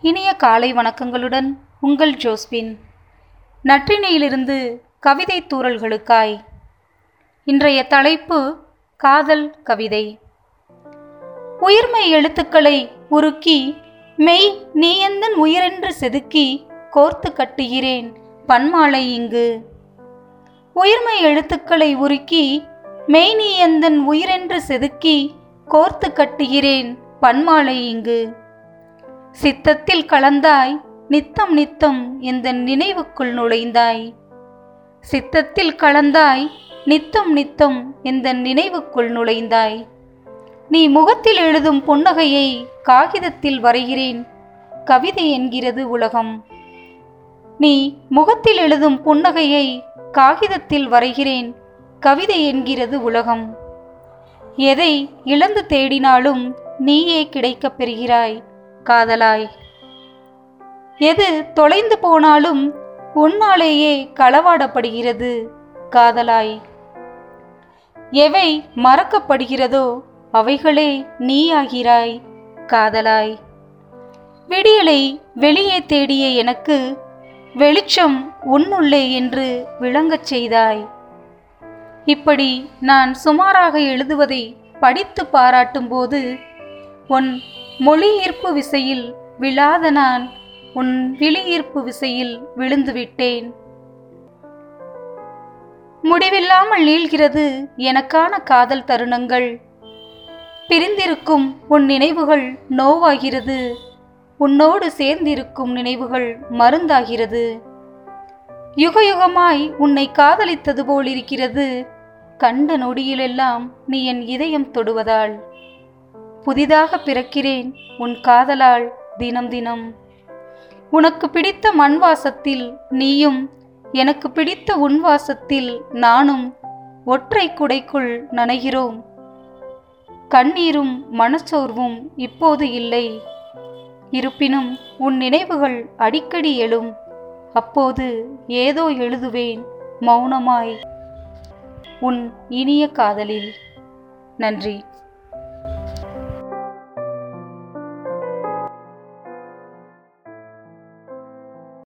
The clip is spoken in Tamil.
இனிய காலை வணக்கங்களுடன் உங்கள் ஜோஸ்பின் நற்றினையிலிருந்து கவிதை தூறல்களுக்காய். இன்றைய தலைப்பு காதல் கவிதை. உயிர்மை எழுத்துக்களை உருக்கி மெய் நீ எந்தன் உயிரென்று செதுக்கி கோர்த்து கட்டுகிறேன் பன்மாலை இங்கு. உயிர்மை எழுத்துக்களை உருக்கி மெய் நீ எந்தன் உயிரென்று செதுக்கி கோர்த்து கட்டுகிறேன் பன்மாலை இங்கு. சித்தத்தில் கலந்தாய் நித்தம் நித்தம் இந்த நினைவுக்குள் நுழைந்தாய்? சித்தத்தில் கலந்தாய் நித்தம் நித்தம் இந்த நினைவுக்குள் நுழைந்தாய்? நீ முகத்தில் எழுதும் புன்னகையை காகிதத்தில் வரைகிறேன் கவிதை என்கிறது உலகம். நீ முகத்தில் எழுதும் புன்னகையை காகிதத்தில் வரைகிறேன் கவிதை என்கிறது உலகம். எதை இழந்து தேடினாலும் நீயே கிடைக்கப் பெறுகிறாய். காதலாய். எது தொலைந்து போனாலும் உன்னாலேயே களவாடப்படுகிறது காதலாய். எவை மறக்கப்படுகிறதோ அவைகளே நீயாகிறாய் காதலாய். விடியலை வெளியே தேடிய எனக்கு வெளிச்சம் உன்னுள்ளே என்று விளங்கச் செய்தாய். இப்படி நான் சுமாராக எழுதுவதை படித்து பாராட்டும்போது உன் மொழி ஈர்ப்பு விசையில் விழாத நான் உன் விழி ஈர்ப்பு விசையில் விழுந்து விட்டேன் முடிவில்லாமல் நீள்கிறது எனக்கான காதல் தருணங்கள். பிரிந்திருக்கும் உன் நினைவுகள் நோவாகிறது. உன்னோடு சேர்ந்திருக்கும் நினைவுகள் மருந்தாகிறது. யுக யுகமாய் உன்னை காதலித்தது போலிருக்கிறது. கண்ட நொடியிலெல்லாம் நீ என் இதயம் தொடுவதால். புதிதாக பிறக்கிறேன் உன் காதலால் தினம் தினம். உனக்கு பிடித்த மண் வாசத்தில் நீயும் எனக்கு பிடித்த உன் வாசத்தில் நானும் ஒற்றை குடைக்குள் நனைகிறோம். கண்ணீரும் மனச்சோர்வும் இப்போது இல்லை. இருப்பினும் உன் நினைவுகள் அடிக்கடி எழும். அப்போது ஏதோ எழுதுவேன் மௌனமாய். உன் இனிய காதலில். நன்றி.